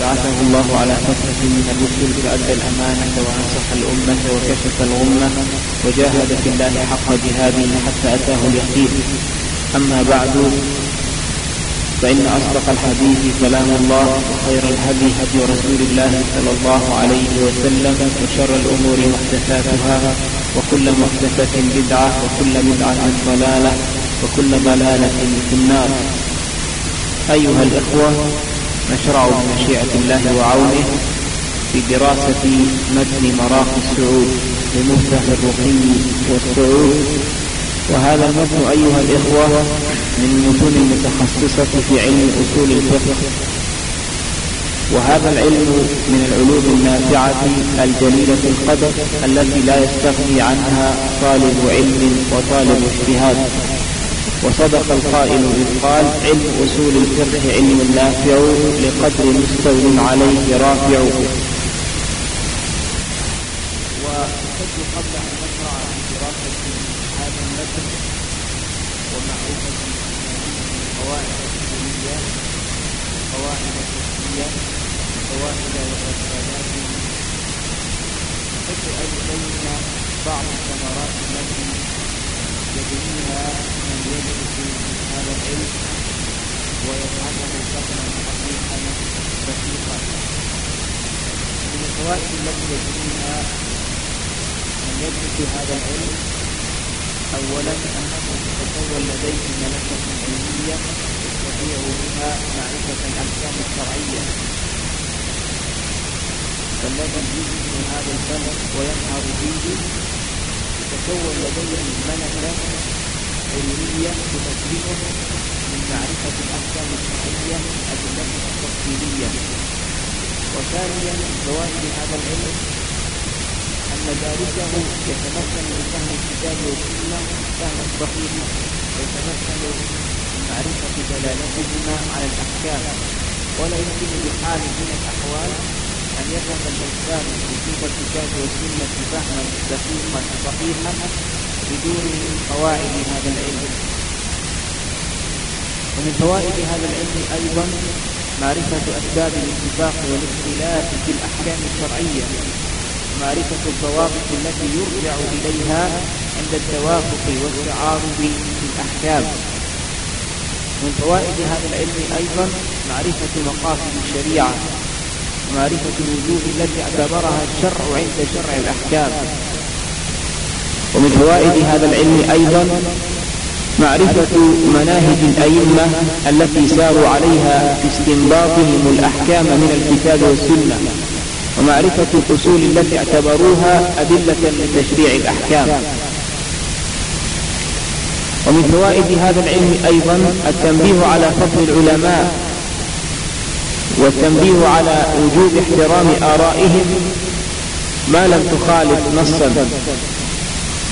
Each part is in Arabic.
بعثه الله على فترة من الرسل فأدى الأمانة ونصح الأمة وكشف الغمة وجاهد في الله حق جهاده حتى أتاه اليقين. أما بعد فإن أصدق الحديث كلام الله وخير الهدي هدي رسول الله صلى الله عليه وسلم وشر الأمور محدثاتها وكل محدثة بدعة وكل بدعة ضلالة وكل ضلالة في النار. أيها الإخوة نشرع بمشيئة الله وعونه في دراسة متن مراقي السعود لمفتح الرقي والسعود. وهذا المتن أيها الإخوة من المتون المتخصصة في علم أصول الفقه. وهذا العلم من العلوم النافعة الجليلة القدر التي لا يستغني عنها طالب علم وطالب اجتهاد. وصدق القائل إذ قال علم أصول الفقه علم نافع لقدر مستو عليه رافع وأحب قبل أن نشرع في دراسة هذا المتن ومعرفة قواعد الأصولية قواعد الفقهية قواعد والإرشادات أحب أن أبين بعض الثمرات التي يبنيها يدرس هذا العلم ويفهمه فهما صحيحا دقيقا من الفوائد التي يبنيها من يدرس هذا العلم اولا انه تتكون لديه ملكه علميه يستطيع بها معرفه الاحكام الشرعيه فالذي يجد هذا الفن وينهر فيه تتكون لديه ملكة علمية تمكنه من معرفة الأحكام الشرعية أدلتها التفصيلية وثانيا من فوائد هذا العلم أن دارسه يتمكن من فهم الكتاب والسنة فهما صحيحا ويتمكن من معرفة دلالتهما على الأحكام. ولا يمكن بحال من الأحوال أن يفهم الإنسان نصوص الكتاب والسنة فهما دقيقا صحيحا بدون قواعد هذا العلم. ومن فوائد هذا العلم أيضا معرفة أسباب الاتفاق والاختلاف في الأحكام الشرعية ومعرفة الضوابط التي يرجع إليها عند التوافق والتعارض في الأحكام. من فوائد هذا العلم أيضا معرفة مقاصد الشريعة ومعرفة الوجوه التي اعتبرها الشرع عند شرع الأحكام. ومن فوائد هذا العلم أيضا معرفة مناهج الأئمة التي ساروا عليها في استنباطهم الأحكام من الكتاب والسنة ومعرفة الأصول التي اعتبروها أدلة لتشريع الأحكام. ومن فوائد هذا العلم أيضا التنبيه على فضل العلماء والتنبيه على وجوب احترام آرائهم ما لم تخالف نصا.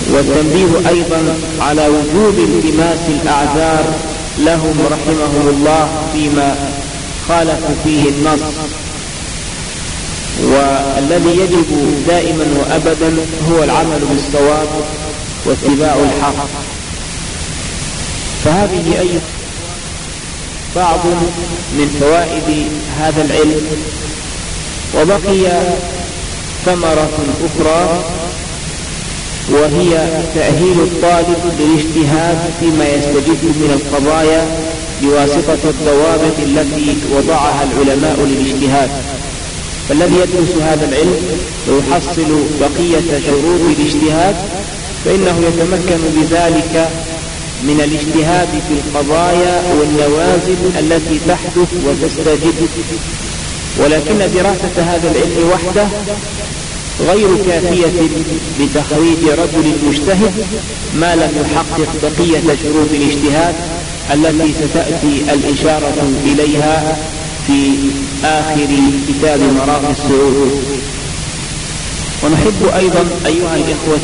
والتنبيه أيضا على وجوب التماس الأعذار لهم رحمهم الله فيما خالف فيه النص. والذي يجب دائما وأبدا هو العمل بالصواب واتباع الحق. فهذه أيضا بعض من فوائد هذا العلم. وبقي ثمرة أخرى وهي تأهيل الطالب للاجتهاد فيما يستجد من القضايا بواسطة الضوابط التي وضعها العلماء للاجتهاد. فالذي يدرس هذا العلم ويحصل بقية شروط الاجتهاد فإنه يتمكن بذلك من الاجتهاد في القضايا والنوازل التي تحدث وتستجد. ولكن دراسة هذا العلم وحده غير كافية لتخريج رجل مجتهد ما لم يحقق بقية شروط الاجتهاد التي ستأتي الإشارة إليها في آخر كتاب مراقي السعود. ونحب أيضا أيها الإخوة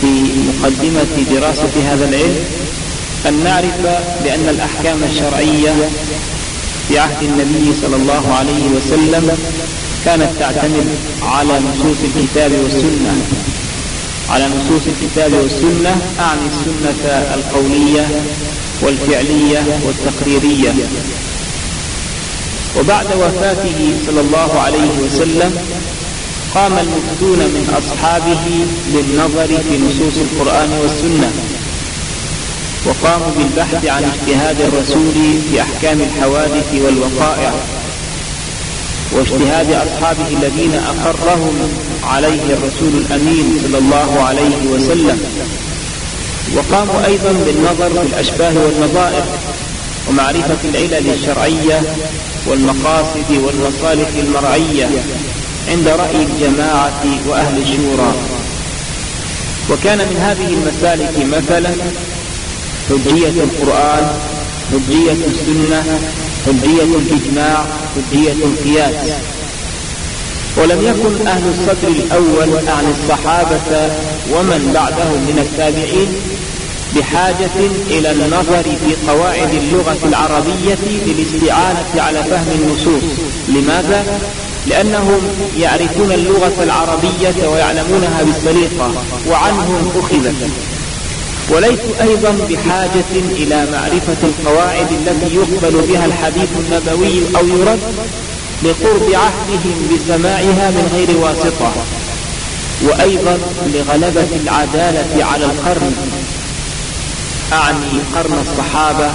في مقدمة دراسة هذا العلم أن نعرف بأن الأحكام الشرعية في عهد النبي صلى الله عليه وسلم كانت تعتمد على نصوص الكتاب والسنة. على نصوص الكتاب والسنة أعني السنة القولية والفعلية والتقريرية. وبعد وفاته صلى الله عليه وسلم قام المفتون من أصحابه للنظر في نصوص القرآن والسنة. وقاموا بالبحث عن اجتهاد الرسول في أحكام الحوادث والوقائع. واجتهاد أصحابه الذين أقرهم عليه الرسول الأمين صلى الله عليه وسلم. وقاموا أيضا بالنظر في الأشباه والنظائر ومعرفة العلل الشرعية والمقاصد والمصالح المرعية عند رأي الجماعة وأهل الشورى. وكان من هذه المسالك مثلا حجية القرآن حجية السنة حجية الإجماع حجية القياس ولم يكن أهل الصدر الأول عن الصحابة ومن بعدهم من التابعين بحاجة إلى النظر في قواعد اللغة العربية للاستعانة على فهم النصوص. لماذا؟ لأنهم يعرفون اللغة العربية ويعلمونها بالسليقة وعنهم أخذت. وليسوا أيضا بحاجة إلى معرفة القواعد التي يقبل بها الحديث النبوي أو يرد لقرب عهدهم بسماعها من غير واسطة وأيضا لغلبة العدالة على القرن. أعني قرن الصحابة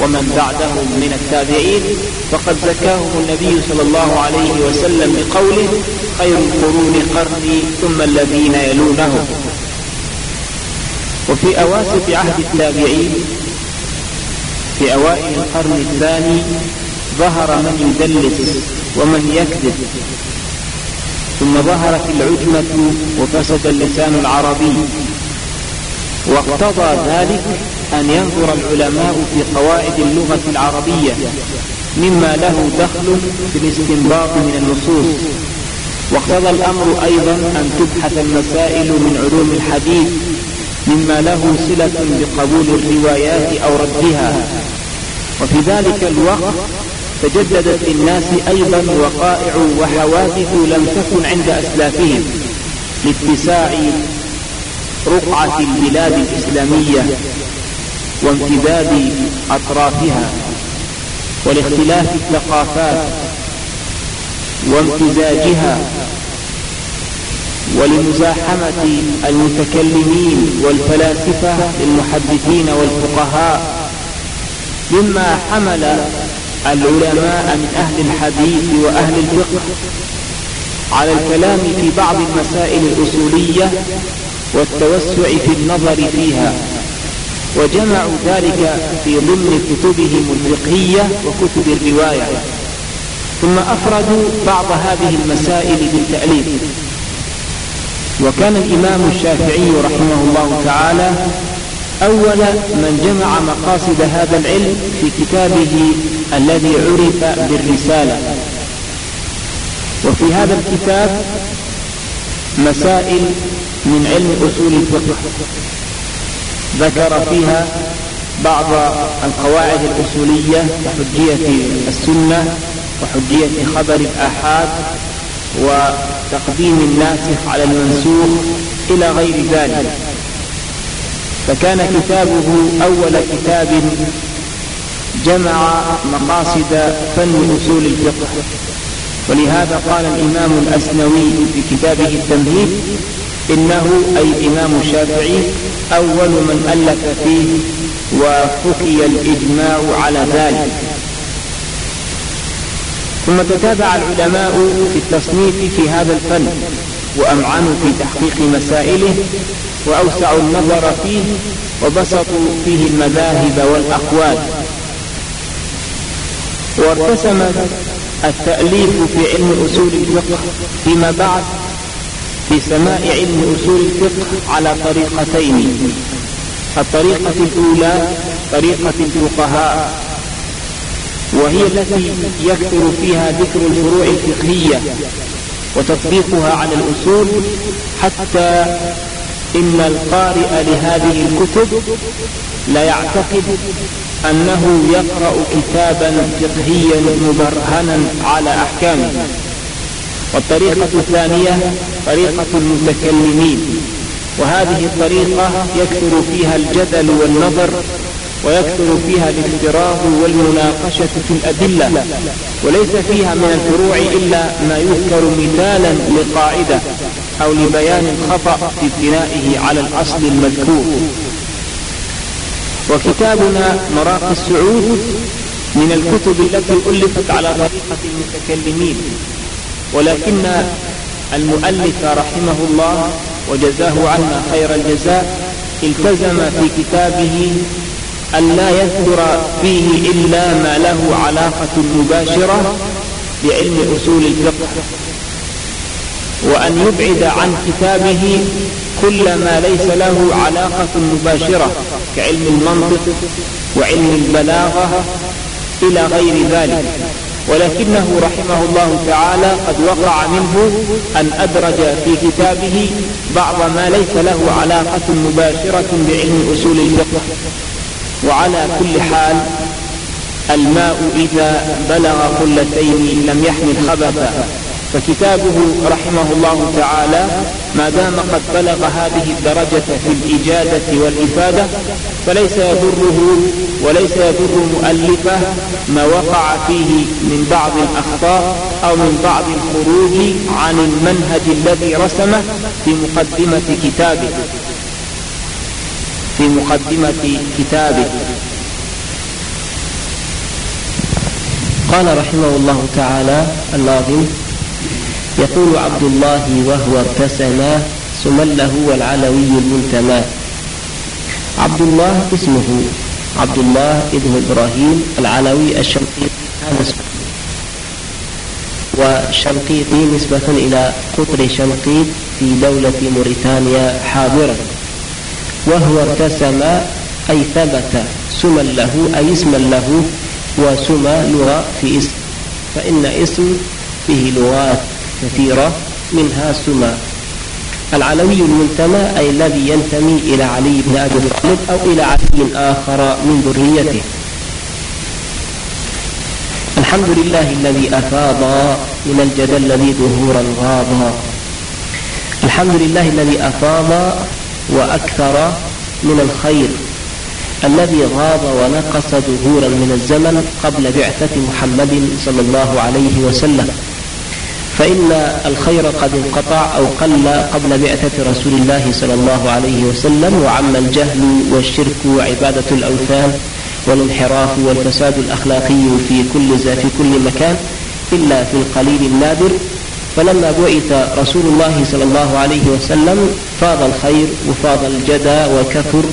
ومن بعدهم من التابعين فقد زكاهم النبي صلى الله عليه وسلم بقوله خير القرون قرني ثم الذين يلونهم. وفي أواسط عهد التابعين في أوائل القرن الثاني ظهر من يدلس ومن يكذب ثم ظهرت العجمة وفسد اللسان العربي. واقتضى ذلك أن ينظر العلماء في قواعد اللغة العربية مما له دخل في الاستنباط من النصوص. واقتضى الأمر أيضا أن تبحث المسائل من علوم الحديث مما له صلة بقبول الروايات أو ردها. وفي ذلك الوقت تجددت للناس أيضا وقائع وحوادث لم تكن عند أسلافهم لاتساع رقعة البلاد الإسلامية وامتداد أطرافها ولاختلاف الثقافات وامتزاجها ولمزاحمة المتكلمين والفلاسفة المحدثين والفقهاء مما حمل العلماء من أهل الحديث وأهل الفقه على الكلام في بعض المسائل الأصولية والتوسع في النظر فيها وجمعوا ذلك في ضمن كتبهم الفقهية وكتب الرواية ثم أفردوا بعض هذه المسائل بالتأليف. وكان الإمام الشافعي رحمه الله تعالى أول من جمع مقاصد هذا العلم في كتابه الذي عرف بالرسالة. وفي هذا الكتاب مسائل من علم أصول الفقه. ذكر فيها بعض القواعد الأصولية كحجية السنة وحجية خبر الآحاد وتقديم الناسخ على المنسوخ إلى غير ذلك. فكان كتابه أول كتاب جمع مقاصد فن أصول الفقه. ولهذا قال الإمام الأسنوي في كتابه التمهيد إنه أي الإمام الشافعي أول من ألف فيه وحكي الإجماع على ذلك. ثم تتابع العلماء في التصنيف في هذا الفن وأمعنوا في تحقيق مسائله وأوسعوا النظر فيه وبسطوا فيه المذاهب والأقوال. وارتسم التأليف في علم أصول الفقه فيما بعد في سماء علم أصول الفقه على طريقتين الطريقة الأولى طريقة الفقهاء وهي التي يكثر فيها ذكر الفروع الفقهية وتطبيقها على الأصول حتى إن القارئ لهذه الكتب لا يعتقد أنه يقرأ كتابا فقهيا مبرهنا على أحكامه والطريقة الثانية طريقة المتكلمين وهذه الطريقة يكثر فيها الجدل والنظر ويكثر فيها الافتراض والمناقشة في الأدلة وليس فيها من الفروع إلا ما يذكر مثالا لقاعدة أو لبيان الخطأ في بنائه على الأصل المذكور. وكتابنا مراقي السعود من الكتب التي ألفت على طريقة المتكلمين ولكن المؤلف رحمه الله وجزاه عنا خير الجزاء التزم في كتابه أن لا يذكر فيه إلا ما له علاقة مباشرة بعلم أصول الفقه وأن يبعد عن كتابه كل ما ليس له علاقة مباشرة كعلم المنطق وعلم البلاغة إلى غير ذلك. ولكنه رحمه الله تعالى قد وقع منه أن أدرج في كتابه بعض ما ليس له علاقة مباشرة بعلم أصول الفقه. وعلى كل حال الماء إذا بلغ قلتين لم يحمل خبثا. فكتابه رحمه الله تعالى ما دام قد بلغ هذه الدرجة في الإجادة والإفادة فليس يضره وليس يضر مؤلفه ما وقع فيه من بعض الأخطاء أو من بعض الخروج عن المنهج الذي رسمه في مقدمة كتابه. في مقدمة كتابه. قال رحمه الله تعالى الناظم يقول عبد الله وهو ارتسم سمله والعلوي المنتمى. عبد الله اسمه عبد الله ابن إبراهيم العلوي الشنقيطي. والشنقيطي نسبة إلى قطر شنقيط في دولة موريتانيا حاضرا. وهو ارتسم أي ثبت سما له أي اسما له وسما لغة في اسم. فإن اسم فيه لغات كثيرة منها سما. العلوي المنتمى أي الذي ينتمي إلى علي بن أبي طالب أو إلى علي آخر من ذريته. الحمد لله الذي أفاض من الجدل الذي ظهورا غاضا الحمد لله الذي أفاض وأكثر من الخير الذي غاض ونقص ظهورا من الزمن قبل بعثة محمد صلى الله عليه وسلم. فإن الخير قد انقطع أو قل قبل بعثة رسول الله صلى الله عليه وسلم وعم الجهل والشرك وعبادة الأوثان والانحراف والفساد الأخلاقي في كل في كل مكان إلا في القليل النادر. فلما بعث رسول الله صلى الله عليه وسلم فاض الخير وفاض الجدى وكثر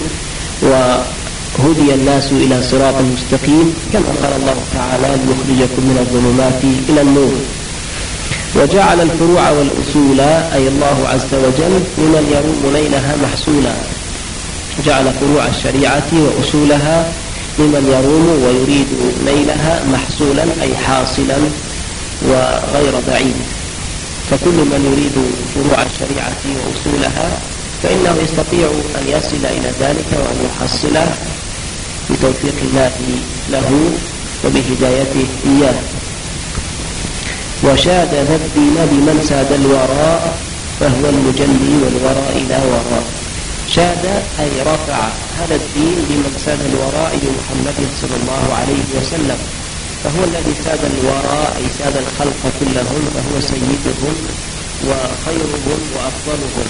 وهدي الناس إلى صراط مستقيم كما قال الله تعالى ليخرجكم من الظلمات إلى النور. وجعل الفروع والأصول أي الله عز وجل لمن يروم نيلها محصولا. جعل فروع الشريعة وأصولها لمن يروم ويريد نيلها محصولا أي حاصلا وغير بعيد. فكل من يريد فروع الشريعة وأصولها فإنه يستطيع أن يصل إلى ذلك وأن يحصله بتوفيق الله له وبهدايته إياه. وشاد الدين بمن ساد الوراء فهو المجلي والوراء إلى وراء شاد أي رفع هذا الدين بمن ساد الوراء بمحمد صلى الله عليه وسلم. فهو الذي ساد الوراء أي ساد الخلق كلهم فهو سيدهم وخيرهم وأفضلهم.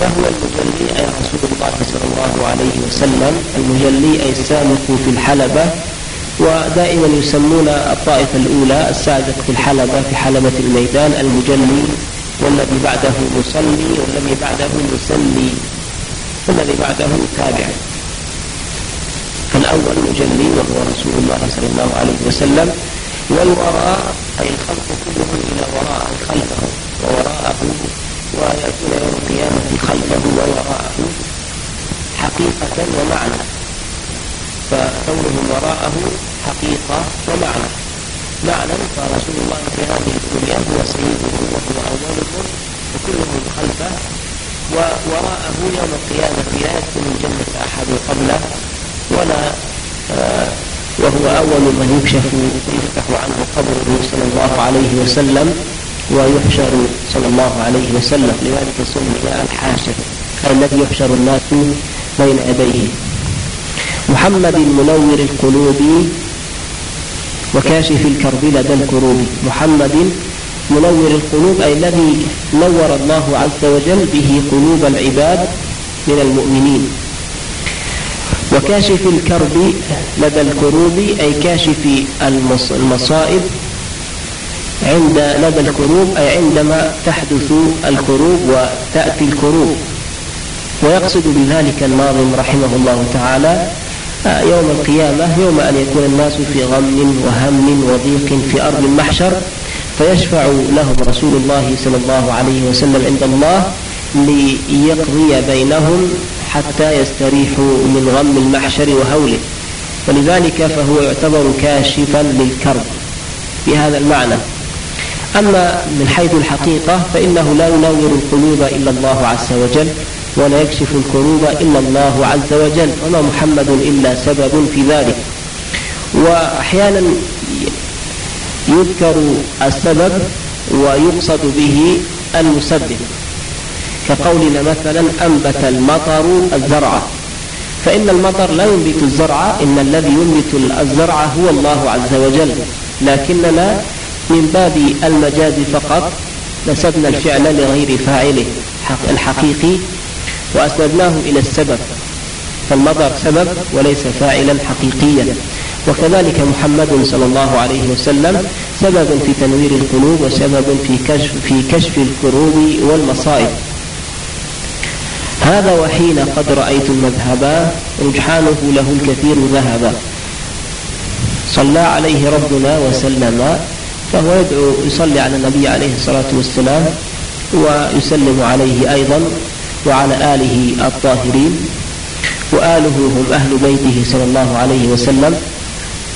فهو المجلي أي رسول الله صلى الله عليه وسلم. المجلي أي السامق في الحلبة. ودائما يسمون الطائفة الأولى السادة في الحلبة في حلبة الميدان. المجلي والذي بعده مصلي والذي بعده مسلي والذي بعده تابع. فالأول مجلي وهو رسول الله صلى الله عليه وسلم والوراء أي الخلق كلهم إلى وراء خلفه ووراءه ويأتون يوم القيامة خلفه ووراءه حقيقة ومعنى. فكونهم وراءه حقيقة ومعنى. معنى فرسول الله في هذه الدنيا هو سيدهم وهو أولهم وكلهم خلفه ووراءه يوم القيامة لا يدخل الجنة أحد قبله ولا آه، وهو أول من يكشف ويفتح عنه قبره صلى الله عليه وسلم ويحشر صلى الله عليه وسلم. لذلك سمي الحاشر الذي يحشر الناس بين يديه. محمد منور القلوب وكاشف الكرب لدى الكروب. محمد منور القلوب أي الذي نور الله عز وجل به قلوب العباد من المؤمنين. وكاشف الكرب لدى الكروب أي كاشف المصائب عند لدى الكروب أي عندما تحدث الكروب وتأتي الكروب. ويقصد بذلك الناظم رحمه الله تعالى آه، يوم القيامة يوم أن يكون الناس في غم وهم وضيق في أرض المحشر فيشفع لهم رسول الله صلى الله عليه وسلم عند الله ليقضي بينهم حتى يستريحوا من غم المحشر وهوله. ولذلك فهو يعتبر كاشفا للكرب. بهذا المعنى. أما من حيث الحقيقة فإنه لا ينور القلوب إلا الله عز وجل ولا يكشف الكروب إلا الله عز وجل وما محمد إلا سبب في ذلك. وأحيانا يذكر السبب ويقصد به المسبب. كقولنا مثلا أنبت المطر الزرع. فإن المطر لا ينبت الزرع إن الذي ينبت الزرع هو الله عز وجل. لكننا من باب المجاز فقط نسبنا الفعل لغير فاعله الحقيقي وأسندناه إلى السبب. فالمطر سبب وليس فاعلا حقيقيا. وكذلك محمد صلى الله عليه وسلم سبب في تنوير القلوب وسبب في كشف في كشف الكروب والمصائب. هذا وحين قد رأيت المذهبا رجحانه له الكثير ذهبا صلى عليه ربنا وسلم فهو يدعو يصلي على النبي عليه الصلاة والسلام ويسلم عليه أيضا وعلى آله الطاهرين وآله هم أهل بيته صلى الله عليه وسلم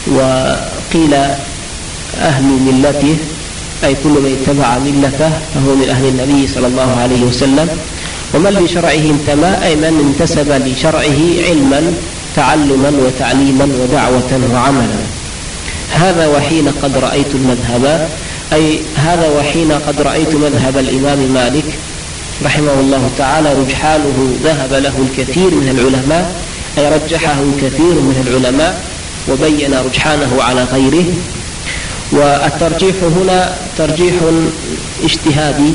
وقيل أهل ملته أي كل من اتبع ملته فهو من أهل النبي صلى الله عليه وسلم. ومن لشرعه انتمى أي من انتسب لشرعه علما تعلما وتعليما ودعوة وعملا. هذا وحين قد رأيت المذهب أي هذا وحين قد رأيت مذهب الإمام مالك رحمه الله تعالى رجحانه ذهب له الكثير من العلماء أي رجحه كثير من العلماء وبين رجحانه على غيره. والترجيح هنا ترجيح اجتهادي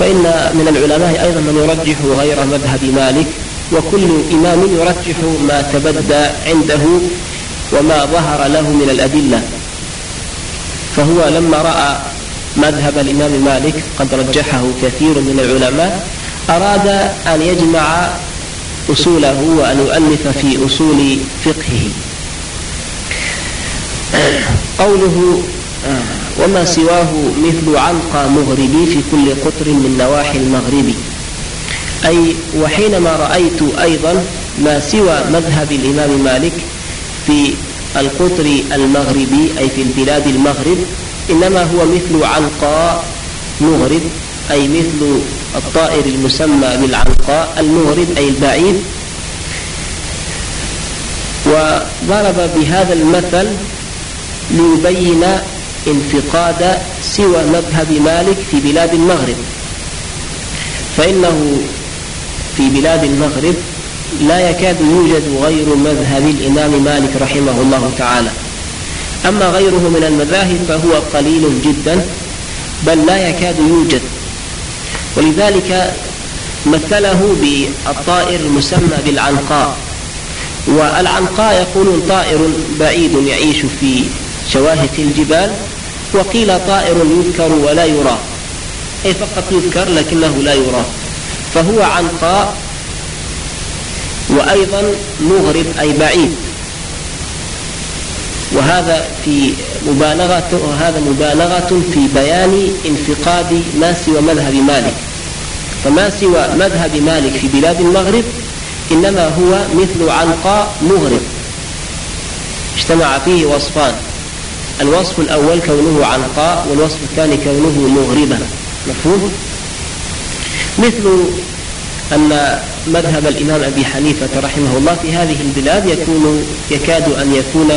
فإن من العلماء أيضا من يرجح غير مذهب مالك وكل إمام يرجح ما تبدى عنده وما ظهر له من الأدلة. فهو لما رأى مذهب الإمام مالك قد رجحه كثير من العلماء أراد أن يجمع أصوله وأن يؤلف في أصول فقهه. قوله وما سواه مثل عنقى مغربي في كل قطر من نواحي المغرب. أي وحينما رأيت أيضا ما سوى مذهب الإمام مالك في القطر المغربي أي في البلاد المغرب إنما هو مثل عنقاء مغرب أي مثل الطائر المسمى بالعنقاء المغرب أي البعيد وضرب بهذا المثل ليبين انفقاد سوى مذهب مالك في بلاد المغرب. فإنه في بلاد المغرب لا يكاد يوجد غير مذهب الإمام مالك رحمه الله تعالى. أما غيره من المذاهب فهو قليل جدا بل لا يكاد يوجد. ولذلك مثله بالطائر المسمى بالعنقاء. والعنقاء يقولون طائر بعيد يعيش في شواهق الجبال وقيل طائر يذكر ولا يرى. أي فقط يذكر لكنه لا يرى. فهو عنقاء وأيضا مغرب أي بعيد. وهذا في مبالغة وهذا مبالغة في بيان انفقاد ما سوى مذهب مالك. فما سوى مذهب مالك في بلاد المغرب إنما هو مثل عنقاء مغرب. اجتمع فيه وصفان. الوصف الأول كونه عنقاء والوصف الثاني كونه مغربا. مفهوم؟ مثل أن مذهب الإمام أبي حنيفة رحمه الله في هذه البلاد يكون يكاد أن يكون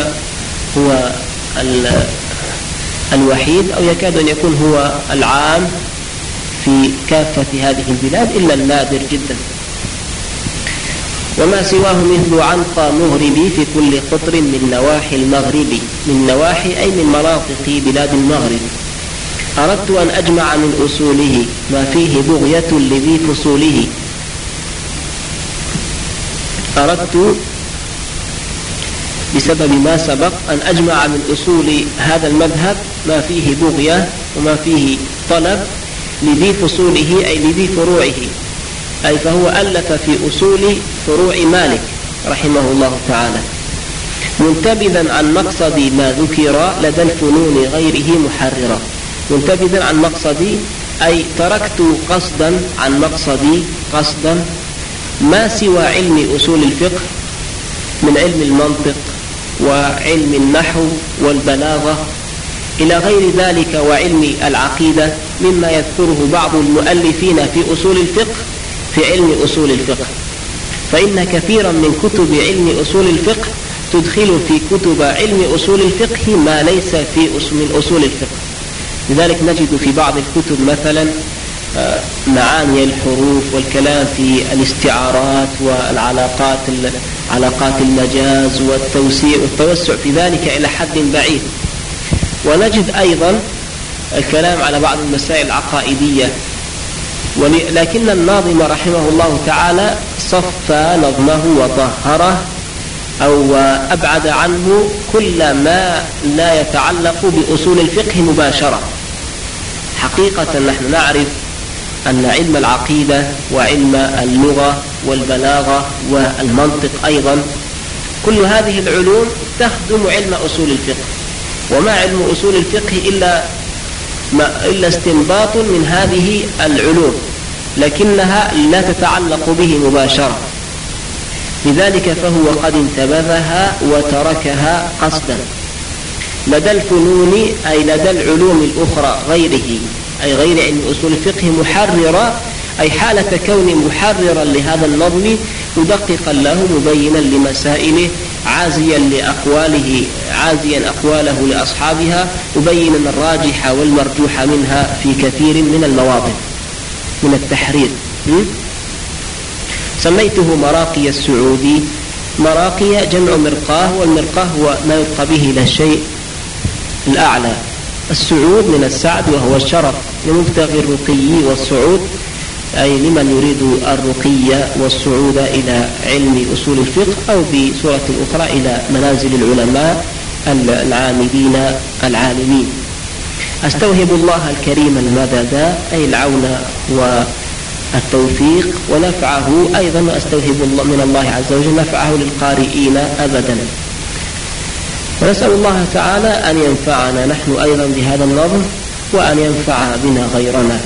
هو الوحيد أو يكاد أن يكون هو العام في كافة هذه البلاد إلا النادر جدا. وما سواه مثل عنقى مغربي في كل قطر من نواحي المغرب من نواحي أي من مناطق بلاد المغرب. أردت أن أجمع من أصوله ما فيه بغية لذي فصوله. أردت بسبب ما سبق أن أجمع من أصول هذا المذهب ما فيه بغية وما فيه طلب لذي فصوله أي لذي فروعه. أي فهو ألف في أصول فروع مالك رحمه الله تعالى. منتبذا عن مقصد ما ذكر لدى الفنون غيره محررا منتبذا عن مقصدي أي تركت قصدا عن مقصدي قصدا ما سوى علم أصول الفقه من علم المنطق وعلم النحو والبلاغة إلى غير ذلك وعلم العقيدة مما يذكره بعض المؤلفين في أصول الفقه في علم أصول الفقه. فإن كثيرا من كتب علم أصول الفقه تدخل في كتب علم أصول الفقه ما ليس في من أصول الفقه. لذلك نجد في بعض الكتب مثلا آه، معاني الحروف والكلام في الاستعارات والعلاقات علاقات المجاز والتوسيع والتوسع في ذلك إلى حد بعيد. ونجد أيضا الكلام على بعض المسائل العقائدية. لكن الناظم رحمه الله تعالى صفى نظمه وطهره أو أبعد عنه كل ما لا يتعلق بأصول الفقه مباشرة. حقيقة نحن نعرف أن علم العقيدة وعلم اللغة والبلاغة والمنطق أيضا كل هذه العلوم تخدم علم أصول الفقه. وما علم أصول الفقه إلا ما إلا استنباط من هذه العلوم لكنها لا تتعلق به مباشرة. لذلك فهو قد انتبذها وتركها قصدا. لدى الفنون أي لدى العلوم الأخرى غيره أي غير علم أصول الفقه محررة أي حالة كون محررا لهذا النظم مدققا له مبينا لمسائله عازيا لأقواله. عازيا أقواله لأصحابها مبينا الراجح والمرجوح منها في كثير من المواطن من التحرير. سميته مراقي السعودي. مراقي جمع مرقاه والمرقاه هو ما يبقى به إلى الشيء الأعلى. السعود من السعد وهو الشرف لمبتغي الرقي والصعود أي لمن يريد الرقي والصعود إلى علم أصول الفقه أو بصورة أخرى إلى منازل العلماء. العاملين العالمين. أستوهب الله الكريم المدد أي العون والتوفيق ونفعه أيضا أستوهب الله من الله عز وجل نفعه للقارئين أبدا. ونسأل الله تعالى أن ينفعنا نحن أيضا بهذا النظم وأن ينفع بنا غيرنا.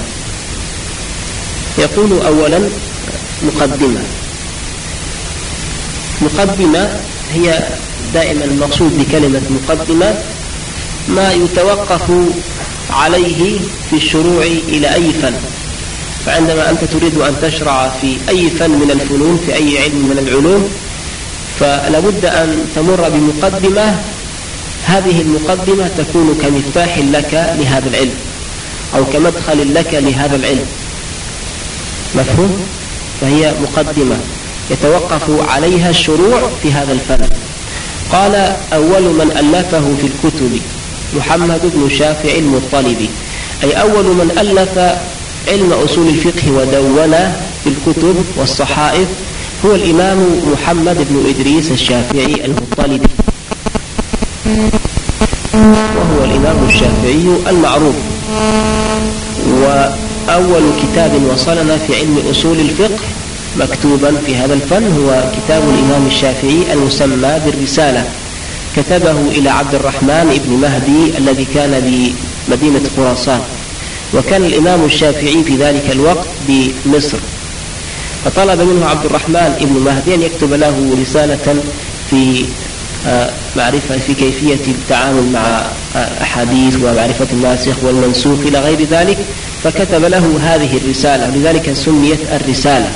يقول أولا مقدمة. مقدمة هي دائما المقصود بكلمة مقدمة ما يتوقف عليه في الشروع إلى أي فن. فعندما أنت تريد أن تشرع في أي فن من الفنون في أي علم من العلوم فلا بد أن تمر بمقدمة. هذه المقدمة تكون كمفتاح لك لهذا العلم أو كمدخل لك لهذا العلم. مفهوم؟ فهي مقدمة. يتوقف عليها الشروع في هذا الفن. قال أول من ألفه في الكتب محمد بن شافع المطلبي أي أول من ألف علم أصول الفقه ودون في الكتب والصحائف هو الإمام محمد بن إدريس الشافعي المطلبي وهو الإمام الشافعي المعروف. وأول كتاب وصلنا في علم أصول الفقه مكتوبا في هذا الفن هو كتاب الإمام الشافعي المسمى بالرسالة. كتبه إلى عبد الرحمن بن مهدي الذي كان بمدينة خراسان. وكان الإمام الشافعي في ذلك الوقت بمصر. فطلب منه عبد الرحمن بن مهدي أن يكتب له رسالة في آه، معرفة في كيفية التعامل مع آه، أحاديث ومعرفة الناسخ والمنسوخ إلى غير ذلك. فكتب له هذه الرسالة. لذلك سميت الرسالة.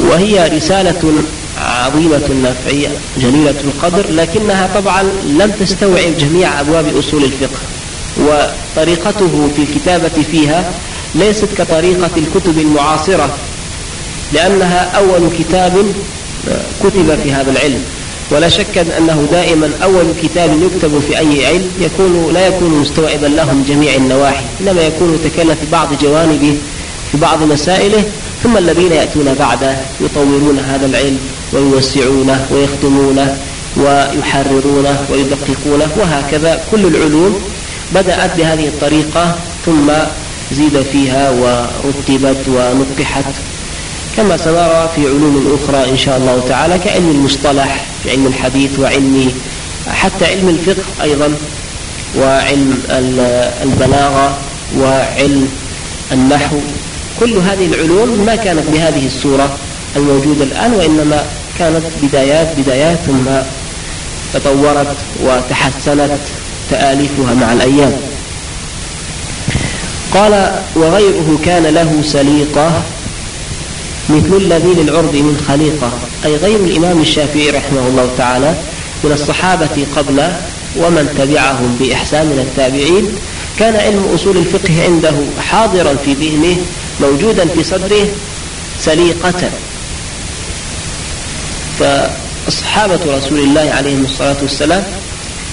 وهي رسالة عظيمة نافعية جليلة القدر لكنها طبعا لم تستوعب جميع أبواب أصول الفقه وطريقته في الكتابة فيها ليست كطريقة الكتب المعاصرة لأنها أول كتاب كتب في هذا العلم. ولا شك أنه دائما أول كتاب يكتب في أي علم يكون لا يكون مستوعبا له من جميع النواحي إنما يكون يتكلم في بعض جوانبه في بعض مسائله ثم الذين يأتون بعده يطورون هذا العلم ويوسعونه ويخدمونه ويحررونه ويدققونه وهكذا كل العلوم بدأت بهذه الطريقة ثم زيد فيها ورتبت ونقحت كما سنرى في علوم أخرى إن شاء الله تعالى كعلم المصطلح في علم الحديث وعلم حتى علم الفقه أيضا وعلم البلاغة وعلم النحو كل هذه العلوم ما كانت بهذه الصورة الموجودة الآن وإنما كانت بدايات بدايات ثم تطورت وتحسنت تآليفها مع الأيام. قال وغيره كان له سليقة مثل الذي للعرض من خليقة. أي غير الإمام الشافعي رحمه الله تعالى من الصحابة قبل ومن تبعهم بإحسان من التابعين كان علم أصول الفقه عنده حاضرا في ذهنه موجودا في صدره سليقة. فأصحابة رسول الله عليهم الصلاة والسلام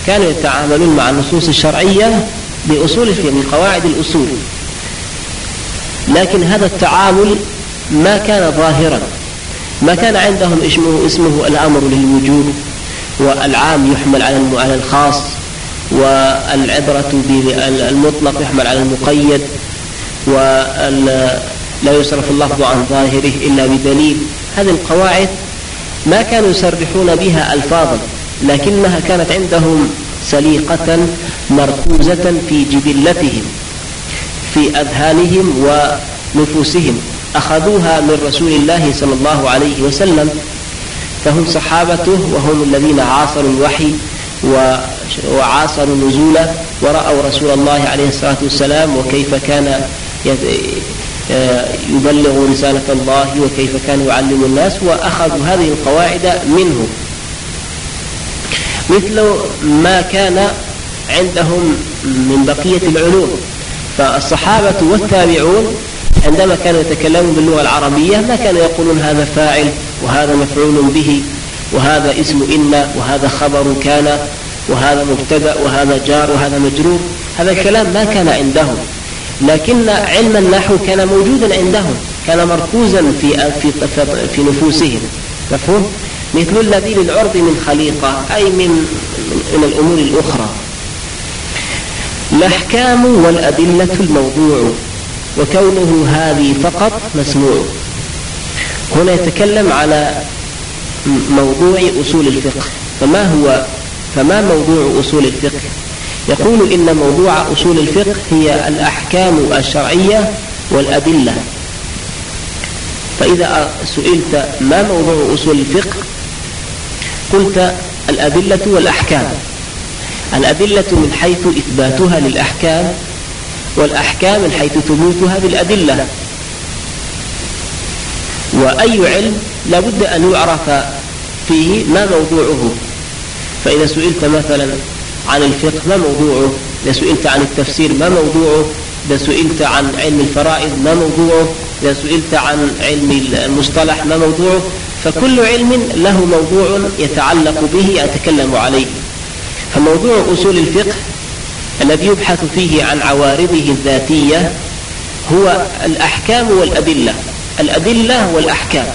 كانوا يتعاملون مع النصوص الشرعية بأصول من قواعد الأصول. لكن هذا التعامل ما كان ظاهرا. ما كان عندهم اسمه اسمه الأمر للوجوب والعام يحمل على على الخاص والعبرة بالمطلق يحمل على المقيد ولا يصرف اللفظ عن ظاهره إلا بدليل. هذه القواعد ما كانوا يصرحون بها ألفاظا لكنها كانت عندهم سليقة مركوزة في جبلتهم في أذهانهم ونفوسهم. أخذوها من رسول الله صلى الله عليه وسلم فهم صحابته وهم الذين عاصروا الوحي وعاصروا نزوله ورأوا رسول الله عليه الصلاة والسلام وكيف كان يبلغ رسالة الله وكيف كان يعلم الناس وأخذوا هذه القواعد منه. مثل ما كان عندهم من بقية العلوم. فالصحابة والتابعون عندما كانوا يتكلمون باللغة العربية ما كانوا يقولون هذا فاعل وهذا مفعول به وهذا اسم إن وهذا خبر كان وهذا مبتدأ وهذا جار وهذا مجرور. هذا الكلام ما كان عندهم. لكن علم النحو كان موجودا عندهم كان مركوزا في في في نفوسهم. مفهوم؟ مثل الذي للعرض من خليقة أي من من الأمور الأخرى. الأحكام والأدلة الموضوع وكونه هذه فقط مسموع. هنا يتكلم على موضوع أصول الفقه. فما هو فما موضوع أصول الفقه؟ يقول إن موضوع أصول الفقه هي الأحكام الشرعية والأدلة. فإذا سئلت ما موضوع أصول الفقه قلت الأدلة والأحكام. الأدلة من حيث إثباتها للأحكام والأحكام من حيث ثبوتها بالأدلة. وأي علم لابد أن يعرف فيه ما موضوعه. فإذا سئلت مثلا عن الفقه ما موضوعه إذا سئلت عن التفسير ما موضوعه إذا سئلت عن علم الفرائض ما موضوعه إذا سئلت عن علم المصطلح ما موضوعه فكل علم له موضوع يتعلق به أتكلم عليه. فموضوع أصول الفقه الذي يبحث فيه عن عوارضه الذاتية هو الأحكام والأدلة. الأدلة والأحكام.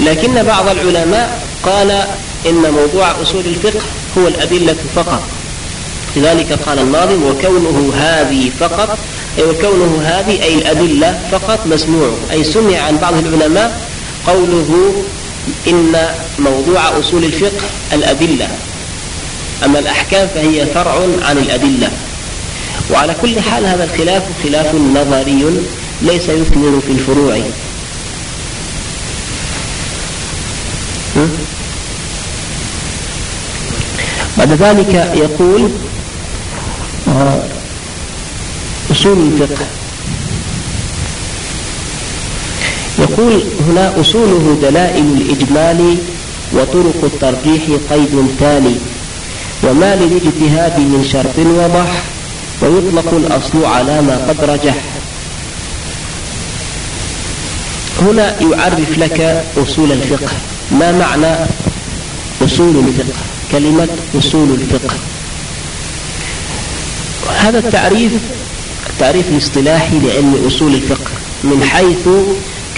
لكن بعض العلماء قال إن موضوع أصول الفقه هو الأدلة فقط. لذلك قال الناظم وكونه هذه فقط أي وكونه هذه أي الأدلة فقط مسموع. أي سمع عن بعض العلماء قوله إن موضوع أصول الفقه الأدلة. أما الأحكام فهي فرع عن الأدلة. وعلى كل حال هذا الخلاف خلاف نظري ليس يثمر في الفروع. بعد ذلك يقول أصول الفقه. يقول هنا أصوله دلائل الإجمال وطرق الترجيح قيد تالي وما للاجتهاد من شرط وضح ويطلق الأصل على ما قد رجح. هنا يعرف لك أصول الفقه. ما معنى أصول الفقه؟ كلمة أصول الفقه. هذا التعريف التعريف الاصطلاحي لعلم أصول الفقه من حيث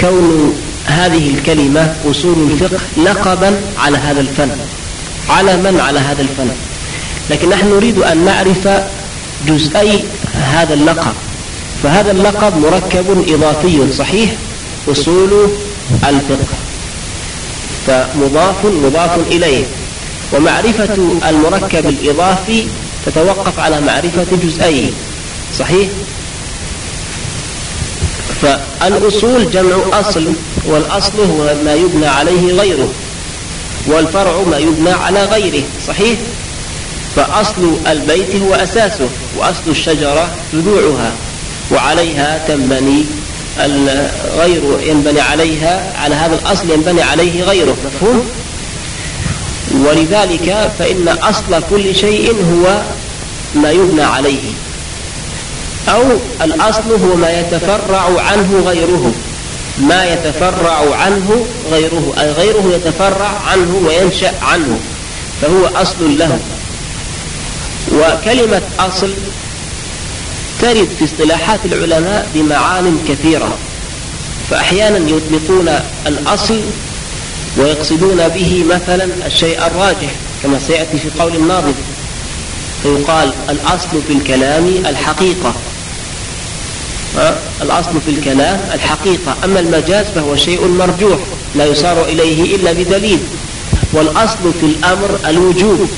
كون هذه الكلمة أصول الفقه لقبا على هذا الفن على من على هذا الفن. لكن نحن نريد أن نعرف جزئي هذا اللقب. فهذا اللقب مركب إضافي صحيح أصول الفقه. فمضاف مضاف إليه. ومعرفة المركب الإضافي تتوقف على معرفة جزئيه صحيح؟ فالأصول جمع أصل والأصل هو ما يبنى عليه غيره والفرع ما يبنى على غيره صحيح؟ فأصل البيت هو أساسه وأصل الشجرة جذوعها وعليها تنبني الغير ينبني عليها على هذا الأصل ينبني عليه غيره مفهوم؟ ولذلك فإن أصل كل شيء هو ما يبنى عليه. أو الأصل هو ما يتفرع عنه غيره. ما يتفرع عنه غيره أي غيره يتفرع عنه وينشأ عنه. فهو أصل له. وكلمة أصل ترد في اصطلاحات العلماء بمعان كثيرة. فأحيانا يطلقون الأصل ويقصدون به مثلا الشيء الراجح كما سيأتي في قول الناظم. فيقال الأصل في الكلام الحقيقة. الأصل في الكلام الحقيقة. أما المجاز فهو شيء مرجوح لا يسار إليه إلا بدليل. والأصل في الأمر الوجوب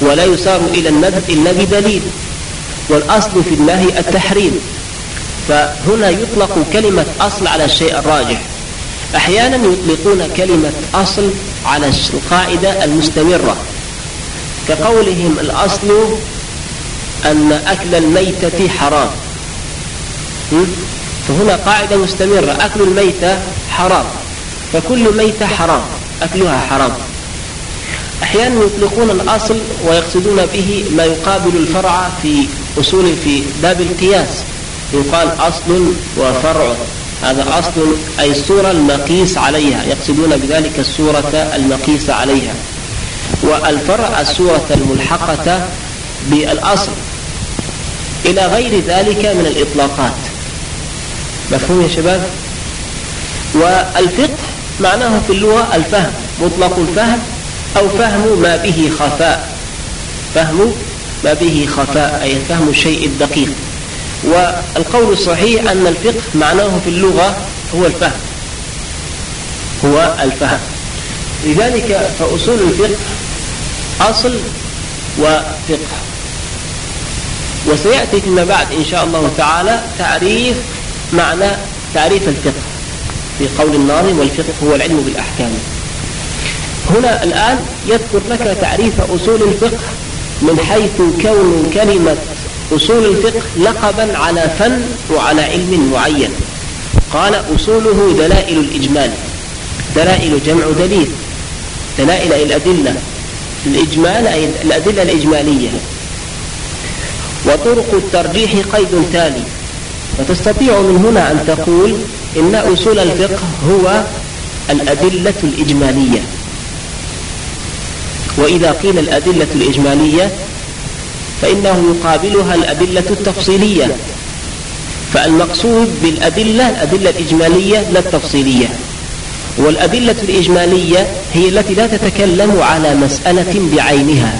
ولا يسار إلى الندب إلا بدليل. والأصل في النهي التحريم. فهنا يطلق كلمة أصل على الشيء الراجح. أحيانا يطلقون كلمة أصل على القاعدة المستمرة. كقولهم الأصل أن أكل الميتة حرام. فهنا قاعدة مستمرة. أكل الميتة حرام. فكل ميتة حرام. أكلها حرام. أحيانا يطلقون الأصل ويقصدون به ما يقابل الفرع في أصول في باب القياس. يقال أصل وفرع. هذا أصل أي الصورة المقيس عليها يقصدون بذلك الصورة المقيس عليها. والفرع الصورة الملحقة بالأصل. إلى غير ذلك من الإطلاقات. مفهوم يا شباب؟ والفقه معناه في اللغة الفهم مطلق الفهم أو فهم ما به خفاء. فهم ما به خفاء أي فهم الشيء الدقيق والقول الصحيح أن الفقه معناه في اللغة هو الفهم. هو الفهم. لذلك فأصول الفقه أصل وفقه. وسيأتي فيما بعد إن شاء الله تعالى تعريف معنى تعريف الفقه في قول الناظم والفقه هو العلم بالأحكام. هنا الآن يذكر لك تعريف أصول الفقه من حيث كون كلمة أصول الفقه لقبا على فن وعلى علم معين. قال أصوله دلائل الإجمال دلائل جمع دليل دلائل أي الأدلة الإجمال أي الأدلة الإجمالية. وطرق الترجيح قيد تالي. فتستطيع من هنا أن تقول إن أصول الفقه هو الأدلة الإجمالية. وإذا قيل الأدلة الإجمالية فإنه يقابلها الأدلة التفصيلية. فالمقصود بالأدلة الأدلة الإجمالية لا التفصيلية. والأدلة الإجمالية هي التي لا تتكلم على مسألة بعينها.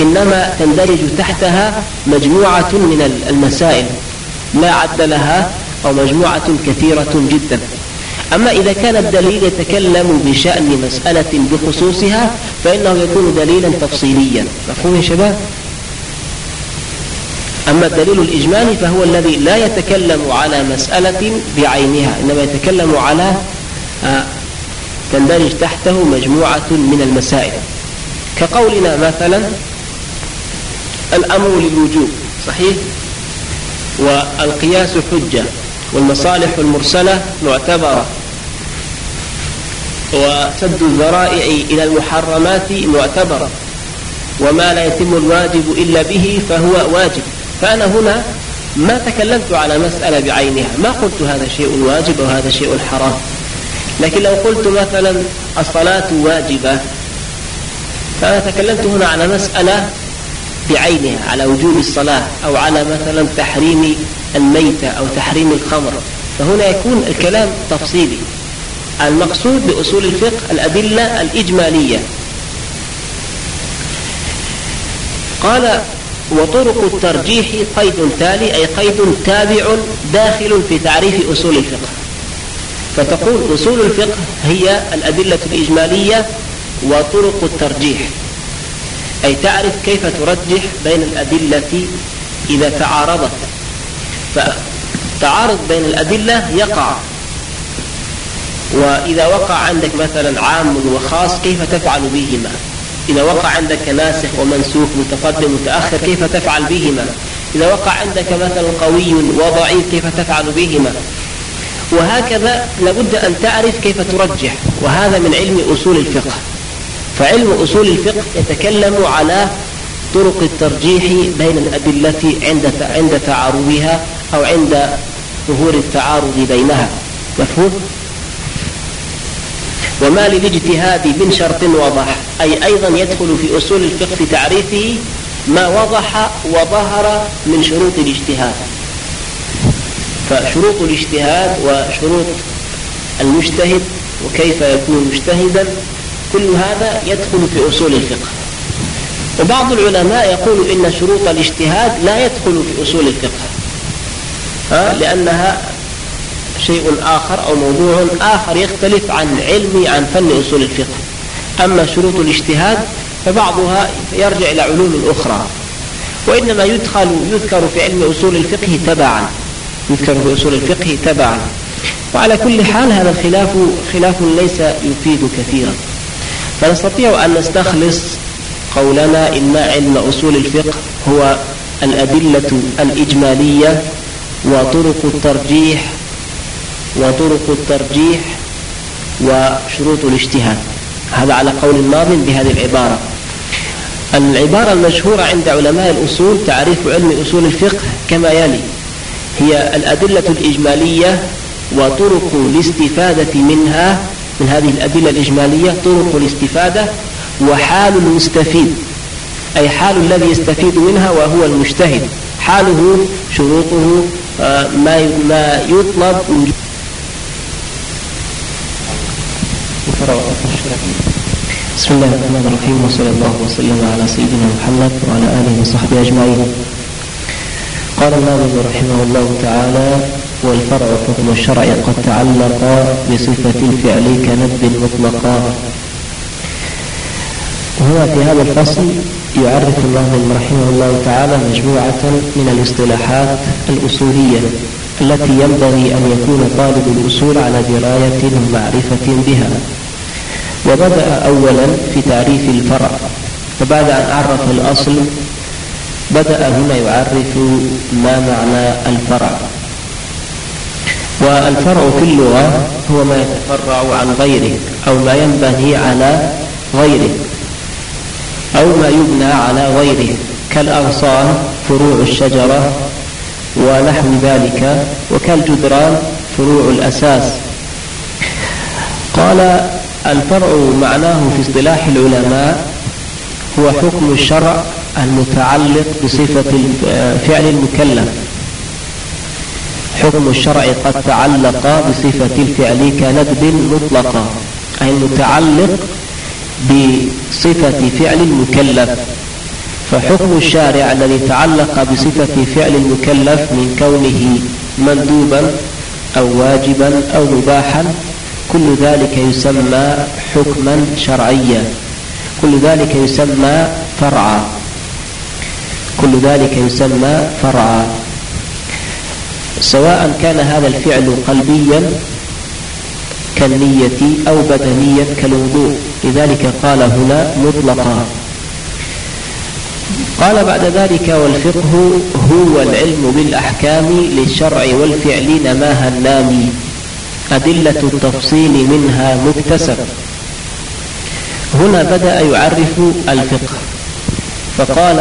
إنما تندرج تحتها مجموعة من المسائل. لا عد لها أو مجموعة كثيرة جدا. أما إذا كان الدليل يتكلم بشأن مسألة بخصوصها فإنه يكون دليلا تفصيليا. مفهوم يا شباب؟ أما الدليل الإجمالي فهو الذي لا يتكلم على مسألة بعينها إنما يتكلم على آه، تندرج تحته مجموعة من المسائل. كقولنا مثلا الأمر للوجوب صحيح؟ والقياس حجة والمصالح المرسلة معتبرة. وسد الذرائع إلى المحرمات معتبر وما لا يتم الواجب إلا به فهو واجب. فأنا هنا ما تكلمت على مسألة بعينها. ما قلت هذا شيء واجب وهذا شيء حرام. لكن لو قلت مثلا الصلاة واجبة فأنا تكلمت هنا على مسألة بعينها على وجوب الصلاة أو على مثلا تحريم الميتة أو تحريم الخمر. فهنا يكون الكلام تفصيلي. المقصود بأصول الفقه الأدلة الإجمالية. قال وطرق الترجيح قيد تالي أي قيد تابع داخل في تعريف أصول الفقه. فتقول أصول الفقه هي الأدلة الإجمالية وطرق الترجيح. أي تعرف كيف ترجح بين الأدلة إذا تعارضت. فتعارض بين الأدلة يقع. وإذا وقع عندك مثلا عام وخاص كيف تفعل بهما؟ إذا وقع عندك ناسخ ومنسوخ متقدم متأخر كيف تفعل بهما؟ إذا وقع عندك مثلا قوي وضعيف كيف تفعل بهما؟ وهكذا لابد أن تعرف كيف ترجح وهذا من علم أصول الفقه. فعلم أصول الفقه يتكلم على طرق الترجيح بين الأدلة عند عند تعارضها أو عند ظهور التعارض بينها. مفهوم؟ وما للاجتهاد من شرط وضح أي أيضا يدخل في أصول الفقه في تعريفه ما وضح وظهر من شروط الاجتهاد. فشروط الاجتهاد وشروط المجتهد وكيف يكون مجتهدا كل هذا يدخل في أصول الفقه. وبعض العلماء يقول إن شروط الاجتهاد لا يدخل في أصول الفقه لأنها شيء آخر أو موضوع آخر يختلف عن علم عن فن أصول الفقه. أما شروط الاجتهاد فبعضها يرجع إلى علوم أخرى. وإنما يدخل يذكر في علم أصول الفقه تبعا. يذكر في أصول الفقه تبعا. وعلى كل حال هذا الخلاف خلاف ليس يفيد كثيرا. فنستطيع أن نستخلص قولنا إن علم أصول الفقه هو الأدلة الإجمالية وطرق الترجيح وطرق الترجيح وشروط الاجتهاد. هذا على قول الناظم بهذه العبارة. العبارة المشهورة عند علماء الأصول تعريف علم أصول الفقه كما يلي. هي الأدلة الإجمالية وطرق الاستفادة منها من هذه الأدلة الإجمالية طرق الاستفادة وحال المستفيد. أي حال الذي يستفيد منها وهو المجتهد. حاله شروطه آه، ما ما يطلب بسم الله الرحمن الرحيم. وصلى الله وسلم على سيدنا محمد وعلى آله وصحبه أجمعين. قال الناظم رحمه الله تعالى والفرع حكم الشرع قد تعلق بصفة الفعل كندب مطلقا. هنا في هذا الفصل يعرف الناظم رحمه الله تعالى مجموعة من الاصطلاحات الأصولية التي ينبغي أن يكون طالب الأصول على دراية ومعرفة بها. وبدأ أولا في تعريف الفرع فبعد أن عرف الأصل بدأ هنا يعرف ما معنى الفرع. والفرع في اللغة هو ما يتفرع عن غيره أو ما ينبني على غيره. أو ما يبنى على غيره كالأغصان فروع الشجرة ونحو ذلك وكالجدران فروع الأساس. قال الفرع معناه في اصطلاح العلماء هو حكم الشرع المتعلق بصفة فعل المكلف. حكم الشرع قد تعلق بصفة الفعل كندب مطلقا أي المتعلق بصفة فعل المكلف. فحكم الشارع الذي تعلق بصفة فعل المكلف من كونه مندوبا أو واجبا أو مباحا كل ذلك يسمى حكما شرعيا. كل ذلك يسمى فرعا. كل ذلك يسمى فرعا. سواء كان هذا الفعل قلبيا كالنية أو بدنيا كالوضوء. لذلك قال هنا مطلقا. قال بعد ذلك والفقه هو العلم بالأحكام للشرع والفعل نماها النامي أدلة التفصيل منها مكتسب. هنا بدأ يعرف الفقه. فقال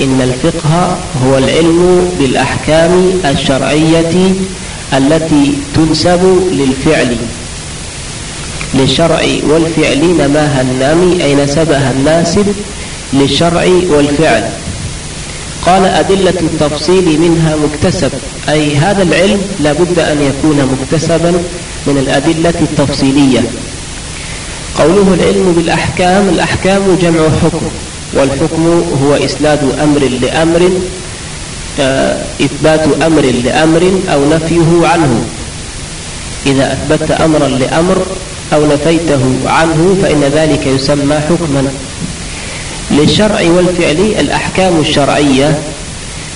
إن الفقه هو العلم بالأحكام الشرعية التي تنسب للفعل. للشرع والفعل نماها النامي أي نسبها الناسب للشرع والفعل. قال أدلة التفصيل منها مكتسب أي هذا العلم لابد أن يكون مكتسبا من الأدلة التفصيلية. قوله العلم بالأحكام الأحكام جمع حكم والحكم هو إسناد أمر لأمر آه، إثبات أمر لأمر أو نفيه عنه. إذا أثبت أمرا لأمر أو نفيته عنه فإن ذلك يسمى حكما للشرع والفعل الأحكام الشرعية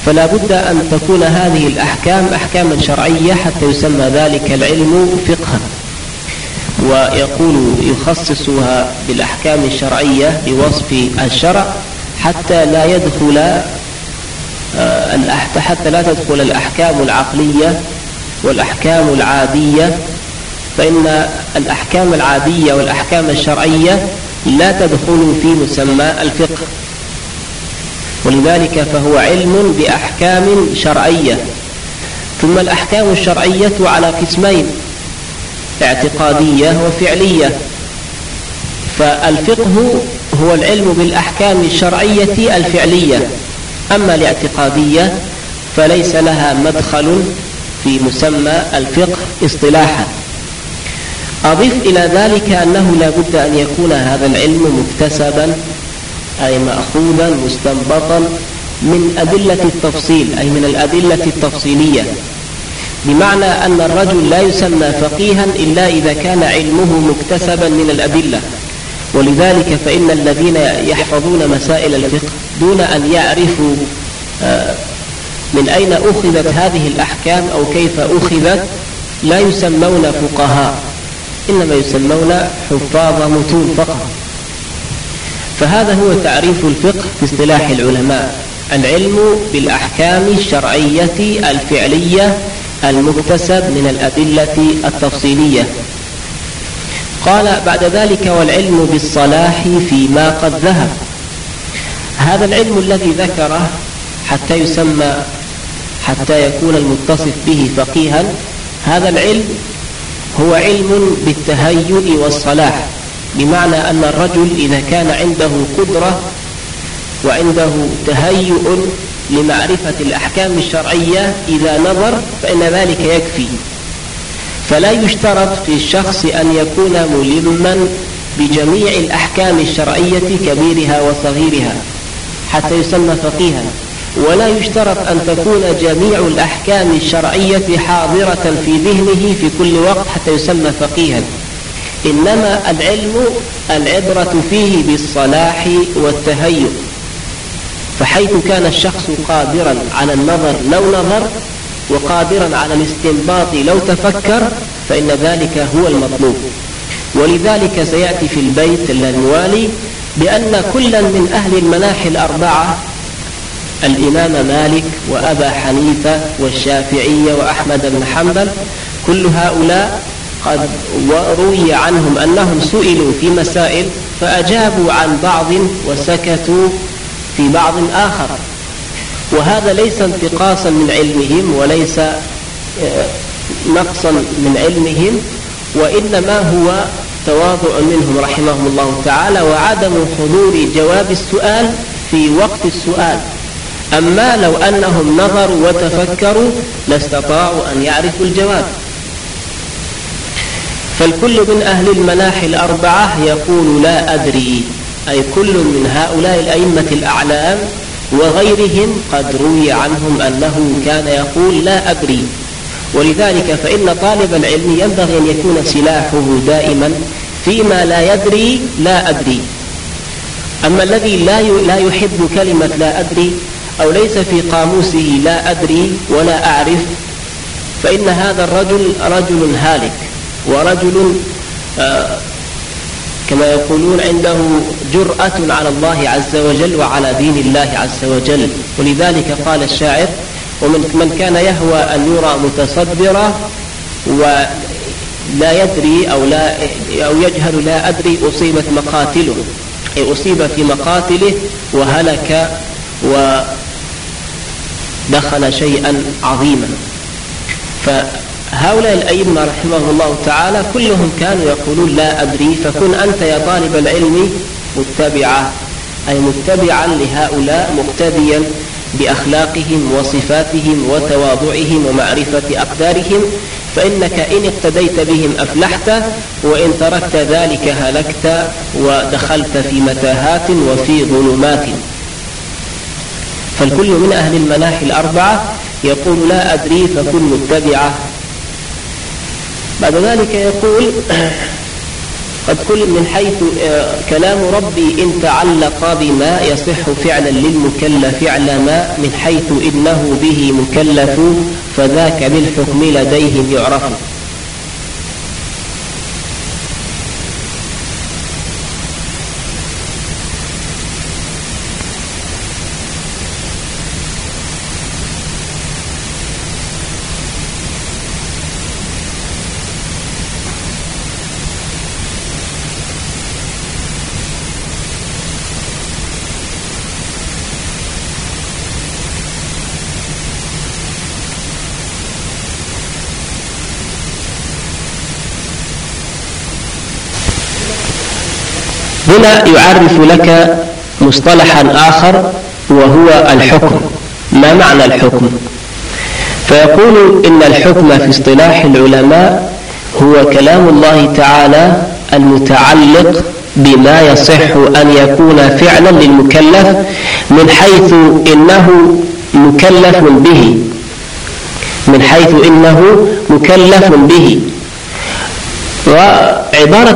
فلا بد أن تكون هذه الأحكام أحكاما شرعية حتى يسمى ذلك العلم فقها. ويقول يخصصها بالأحكام الشرعية بوصف الشرع حتى لا يدخل آه، حتى لا تدخل الأحكام العقلية والأحكام العادية فإن الأحكام العادية والأحكام الشرعية لا تدخل في مسمى الفقه. ولذلك فهو علم بأحكام شرعية. ثم الأحكام الشرعية على قسمين اعتقادية وفعلية. فالفقه هو العلم بالأحكام الشرعية الفعلية. أما الاعتقادية فليس لها مدخل في مسمى الفقه اصطلاحا. أضف إلى ذلك أنه لا بد أن يكون هذا العلم مكتسبا أي مأخوذا مستنبطا من أدلة التفصيل أي من الأدلة التفصيلية. بمعنى أن الرجل لا يسمى فقيها إلا إذا كان علمه مكتسبا من الأدلة. ولذلك فإن الذين يحفظون مسائل الفقه دون أن يعرفوا آه، من أين أخذت هذه الأحكام أو كيف أخذت لا يسمون فقهاء. إنما يسمون حفاظ متون فقط. فهذا هو تعريف الفقه في اصطلاح العلماء. العلم بالأحكام الشرعية الفعلية المكتسب من الأدلة التفصيلية. قال بعد ذلك والعلم بالصلاح فيما قد ذهب. هذا العلم الذي ذكره حتى يسمى حتى يكون المتصف به فقيها هذا العلم هو علم بالتهيؤ والصلاح بمعنى أن الرجل إذا كان عنده قدرة وعنده تهيؤ لمعرفة الأحكام الشرعية إذا نظر فإن ذلك يكفي. فلا يشترط في الشخص أن يكون ملما بجميع الأحكام الشرعية كبيرها وصغيرها حتى يسمى فقيها. ولا يشترط أن تكون جميع الأحكام الشرعية حاضرة في ذهنه في كل وقت حتى يسمى فقيها. إنما العلم العبرة فيه بالصلاح والتهيؤ. فحيث كان الشخص قادرا على النظر لو نظر وقادرا على الاستنباط لو تفكر فإن ذلك هو المطلوب. ولذلك سيأتي في البيت الموالي بأن كلا من أهل المناحي الأربعة الإمام مالك وأبا حنيفة والشافعية وأحمد بن حنبل كل هؤلاء قد روي عنهم أنهم سئلوا في مسائل فأجابوا عن بعض وسكتوا في بعض آخر. وهذا ليس انتقاصا من علمهم وليس آه، نقصا من علمهم وإنما هو تواضع منهم رحمهم الله تعالى وعدم حضور جواب السؤال في وقت السؤال. أما لو أنهم نظروا وتفكروا لاستطاعوا أن يعرفوا الجواب. فالكل من أهل المناحي الأربعة يقول لا أدري أي كل من هؤلاء الأئمة الأعلام وغيرهم قد روي عنهم أنه كان يقول لا أدري. ولذلك فإن طالب العلم ينبغي أن يكون سلاحه دائما فيما لا يدري لا أدري. أما الذي لا لا يحب كلمة لا أدري أو ليس في قاموسه لا أدري ولا أعرف فإن هذا الرجل رجل هالك ورجل آه كما يقولون عنده جرأة على الله عز وجل وعلى دين الله عز وجل. ولذلك قال الشاعر ومن من كان يهوى أن يرى متصدرا لا يدري أو لا أو يجهل لا أدري أصيبت مقاتله أي أصيب في مقاتله وهلك ودخل شيئا عظيما. فهؤلاء الأئمة رحمه الله تعالى كلهم كانوا يقولون لا أدري فكن أنت يا طالب العلم متبعا أي متبعا لهؤلاء مقتديا بأخلاقهم وصفاتهم وتواضعهم ومعرفة أقدارهم. فإنك إن اقتديت بهم أفلحت وإن تركت ذلك هلكت ودخلت في متاهات وفي ظلمات. فالكل من أهل المناحي الأربعة يقول لا أدري فكن متبعة. بعد ذلك يقول قد كل من حيث آه، كلام ربي إن تعلق بما يصح فعلا للمكلف اعلم من حيث إنه به مكلف فذاك بالحكم لديهم يعرف. هنا يعرف لك مصطلحا آخر وهو الحكم. ما معنى الحكم؟ فيقول إن الحكم في اصطلاح العلماء هو كلام الله تعالى المتعلق بما يصح أن يكون فعلا للمكلف من حيث إنه مكلف به. من حيث إنه مكلف به. وعبارة